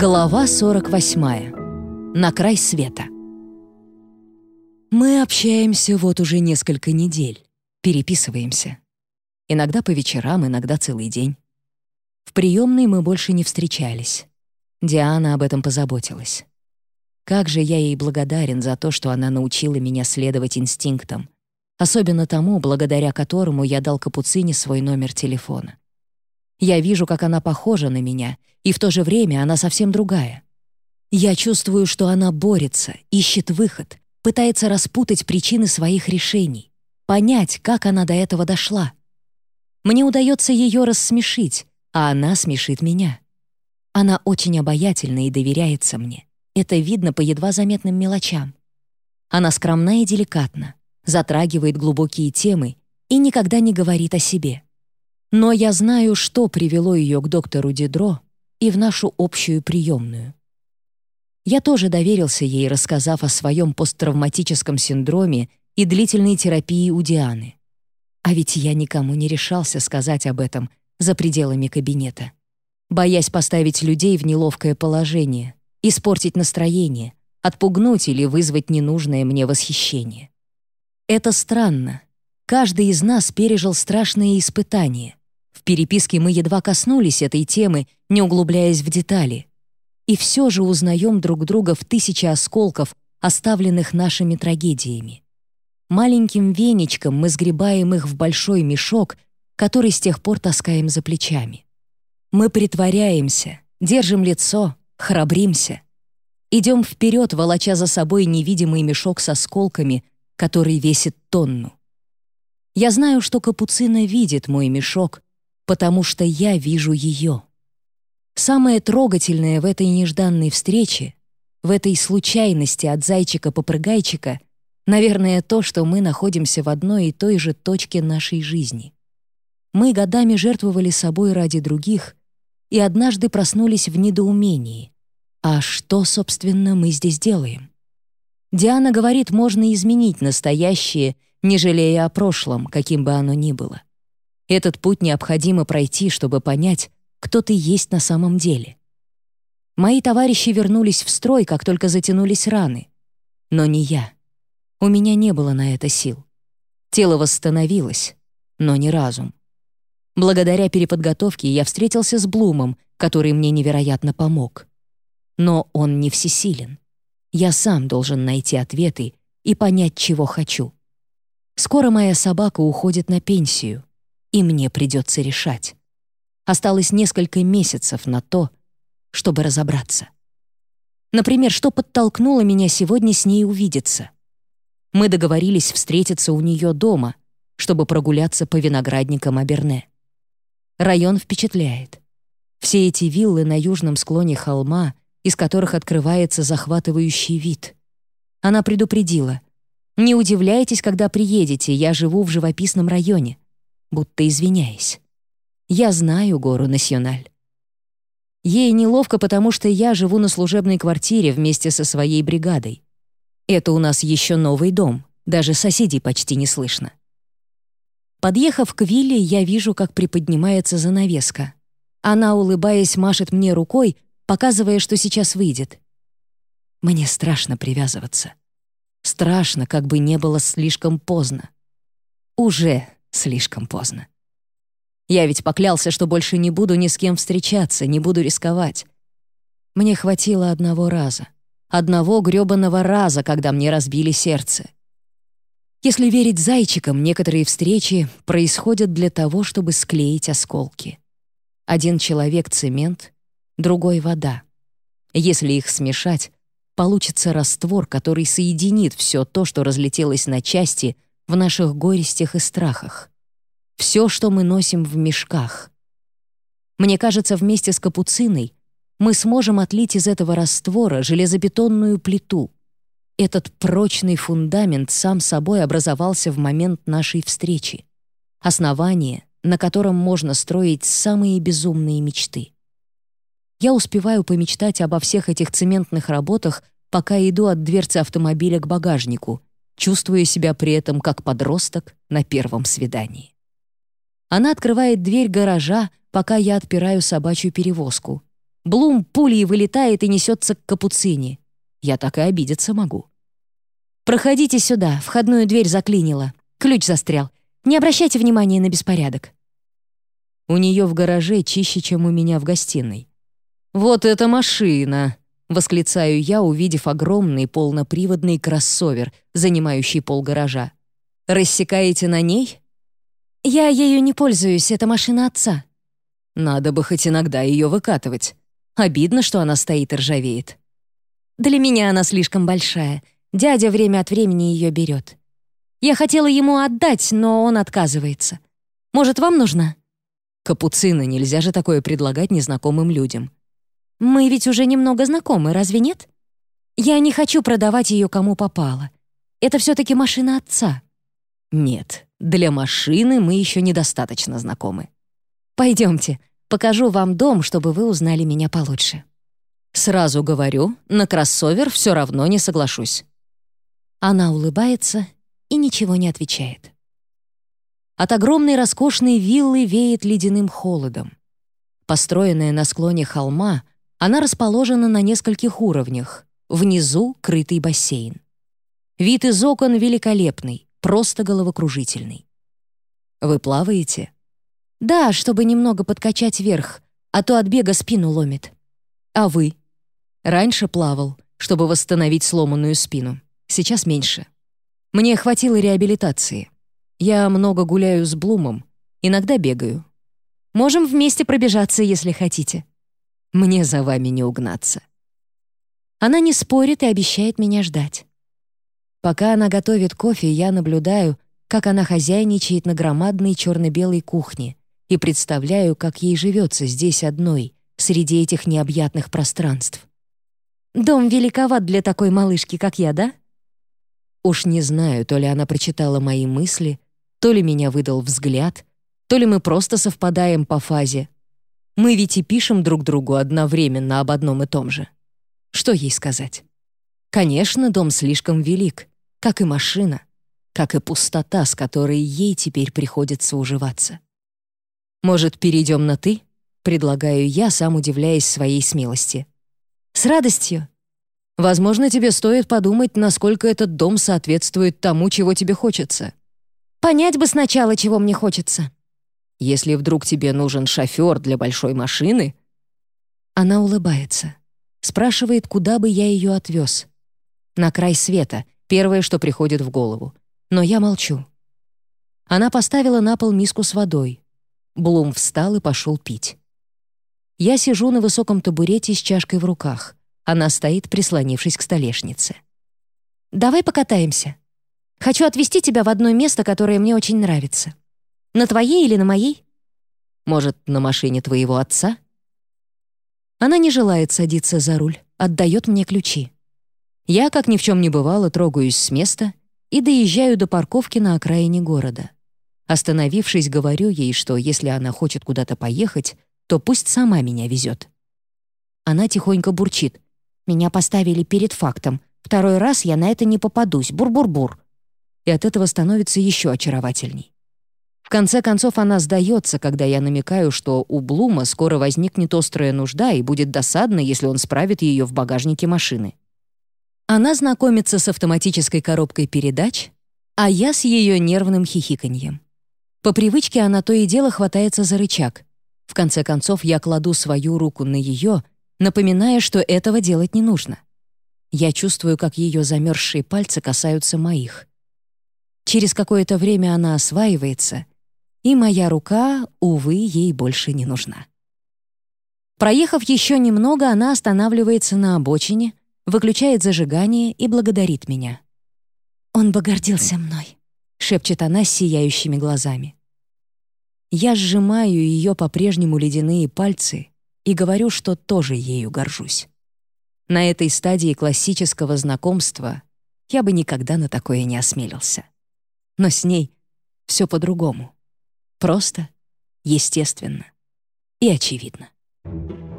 Глава 48. На край света. Мы общаемся вот уже несколько недель. Переписываемся. Иногда по вечерам, иногда целый день. В приемной мы больше не встречались. Диана об этом позаботилась. Как же я ей благодарен за то, что она научила меня следовать инстинктам, особенно тому, благодаря которому я дал Капуцине свой номер телефона. Я вижу, как она похожа на меня, и в то же время она совсем другая. Я чувствую, что она борется, ищет выход, пытается распутать причины своих решений, понять, как она до этого дошла. Мне удается ее рассмешить, а она смешит меня. Она очень обаятельна и доверяется мне. Это видно по едва заметным мелочам. Она скромна и деликатна, затрагивает глубокие темы и никогда не говорит о себе. Но я знаю, что привело ее к доктору Дидро и в нашу общую приемную. Я тоже доверился ей, рассказав о своем посттравматическом синдроме и длительной терапии у Дианы. А ведь я никому не решался сказать об этом за пределами кабинета, боясь поставить людей в неловкое положение, испортить настроение, отпугнуть или вызвать ненужное мне восхищение. Это странно. Каждый из нас пережил страшные испытания, в переписке мы едва коснулись этой темы, не углубляясь в детали. И все же узнаем друг друга в тысячи осколков, оставленных нашими трагедиями. Маленьким веничком мы сгребаем их в большой мешок, который с тех пор таскаем за плечами. Мы притворяемся, держим лицо, храбримся. Идем вперед, волоча за собой невидимый мешок с осколками, который весит тонну. Я знаю, что Капуцина видит мой мешок, потому что я вижу ее. Самое трогательное в этой нежданной встрече, в этой случайности от зайчика-попрыгайчика, наверное, то, что мы находимся в одной и той же точке нашей жизни. Мы годами жертвовали собой ради других и однажды проснулись в недоумении. А что, собственно, мы здесь делаем? Диана говорит, можно изменить настоящее, не жалея о прошлом, каким бы оно ни было. Этот путь необходимо пройти, чтобы понять, кто ты есть на самом деле. Мои товарищи вернулись в строй, как только затянулись раны. Но не я. У меня не было на это сил. Тело восстановилось, но не разум. Благодаря переподготовке я встретился с Блумом, который мне невероятно помог. Но он не всесилен. Я сам должен найти ответы и понять, чего хочу. Скоро моя собака уходит на пенсию и мне придется решать. Осталось несколько месяцев на то, чтобы разобраться. Например, что подтолкнуло меня сегодня с ней увидеться? Мы договорились встретиться у нее дома, чтобы прогуляться по виноградникам Аберне. Район впечатляет. Все эти виллы на южном склоне холма, из которых открывается захватывающий вид. Она предупредила. «Не удивляйтесь, когда приедете, я живу в живописном районе будто извиняясь. «Я знаю гору Националь». Ей неловко, потому что я живу на служебной квартире вместе со своей бригадой. Это у нас еще новый дом, даже соседей почти не слышно. Подъехав к вилле, я вижу, как приподнимается занавеска. Она, улыбаясь, машет мне рукой, показывая, что сейчас выйдет. Мне страшно привязываться. Страшно, как бы не было слишком поздно. Уже Слишком поздно. Я ведь поклялся, что больше не буду ни с кем встречаться, не буду рисковать. Мне хватило одного раза. Одного грёбаного раза, когда мне разбили сердце. Если верить зайчикам, некоторые встречи происходят для того, чтобы склеить осколки. Один человек — цемент, другой — вода. Если их смешать, получится раствор, который соединит все то, что разлетелось на части — в наших горестях и страхах. Все, что мы носим в мешках. Мне кажется, вместе с капуциной мы сможем отлить из этого раствора железобетонную плиту. Этот прочный фундамент сам собой образовался в момент нашей встречи. Основание, на котором можно строить самые безумные мечты. Я успеваю помечтать обо всех этих цементных работах, пока иду от дверцы автомобиля к багажнику, чувствуя себя при этом как подросток на первом свидании. Она открывает дверь гаража, пока я отпираю собачью перевозку, Блум пулей вылетает и несется к капуцине. Я так и обидеться могу. «Проходите сюда, входную дверь заклинило. Ключ застрял. Не обращайте внимания на беспорядок». У нее в гараже чище, чем у меня в гостиной. «Вот эта машина!» — восклицаю я, увидев огромный полноприводный кроссовер, занимающий пол гаража. «Рассекаете на ней?» «Я ею не пользуюсь, это машина отца». «Надо бы хоть иногда ее выкатывать. Обидно, что она стоит и ржавеет». «Для меня она слишком большая. Дядя время от времени ее берет. Я хотела ему отдать, но он отказывается. Может, вам нужна?» «Капуцина, нельзя же такое предлагать незнакомым людям». Мы ведь уже немного знакомы, разве нет? Я не хочу продавать ее кому попало. Это все-таки машина отца. Нет, для машины мы еще недостаточно знакомы. Пойдемте, покажу вам дом, чтобы вы узнали меня получше. Сразу говорю, на кроссовер все равно не соглашусь. Она улыбается и ничего не отвечает. От огромной роскошной виллы веет ледяным холодом. Построенная на склоне холма, она расположена на нескольких уровнях. Внизу — крытый бассейн. Вид из окон великолепный, просто головокружительный. Вы плаваете? Да, чтобы немного подкачать вверх, а то от бега спину ломит. А вы? Раньше плавал, чтобы восстановить сломанную спину. Сейчас меньше. Мне хватило реабилитации. Я много гуляю с Блумом, иногда бегаю. Можем вместе пробежаться, если хотите. Мне за вами не угнаться». Она не спорит и обещает меня ждать. Пока она готовит кофе, я наблюдаю, как она хозяйничает на громадной черно-белой кухне и представляю, как ей живется здесь одной, среди этих необъятных пространств. «Дом великоват для такой малышки, как я, да?» Уж не знаю, то ли она прочитала мои мысли, то ли меня выдал взгляд, то ли мы просто совпадаем по фазе, мы ведь и пишем друг другу одновременно об одном и том же. Что ей сказать? Конечно, дом слишком велик, как и машина, как и пустота, с которой ей теперь приходится уживаться. «Может, перейдем на «ты»?» — предлагаю я, сам удивляясь своей смелости. «С радостью!» «Возможно, тебе стоит подумать, насколько этот дом соответствует тому, чего тебе хочется». «Понять бы сначала, чего мне хочется», если вдруг тебе нужен шофер для большой машины...» Она улыбается. Спрашивает, куда бы я ее отвез. На край света, первое, что приходит в голову. Но я молчу. Она поставила на пол миску с водой. Блум встал и пошел пить. Я сижу на высоком табурете с чашкой в руках. Она стоит, прислонившись к столешнице. «Давай покатаемся. Хочу отвезти тебя в одно место, которое мне очень нравится. На твоей или на моей? Может, на машине твоего отца? Она не желает садиться за руль, отдает мне ключи. Я, как ни в чем не бывало, трогаюсь с места и доезжаю до парковки на окраине города. Остановившись, говорю ей, что если она хочет куда-то поехать, то пусть сама меня везет. Она тихонько бурчит. «Меня поставили перед фактом. Второй раз я на это не попадусь. Бур-бур-бур». И от этого становится еще очаровательней. В конце концов, она сдается, когда я намекаю, что у Блума скоро возникнет острая нужда и будет досадно, если он справит ее в багажнике машины. Она знакомится с автоматической коробкой передач, а я с ее нервным хихиканьем. По привычке она то и дело хватается за рычаг. В конце концов, я кладу свою руку на ее, напоминая, что этого делать не нужно. Я чувствую, как ее замерзшие пальцы касаются моих. Через какое-то время она осваивается и моя рука, увы, ей больше не нужна. Проехав еще немного, она останавливается на обочине, выключает зажигание и благодарит меня. «Он бы гордился мной», — шепчет она с сияющими глазами. Я сжимаю ее по-прежнему ледяные пальцы и говорю, что тоже ею горжусь. На этой стадии классического знакомства я бы никогда на такое не осмелился. Но с ней все по-другому. Просто, естественно и очевидно. Thank you.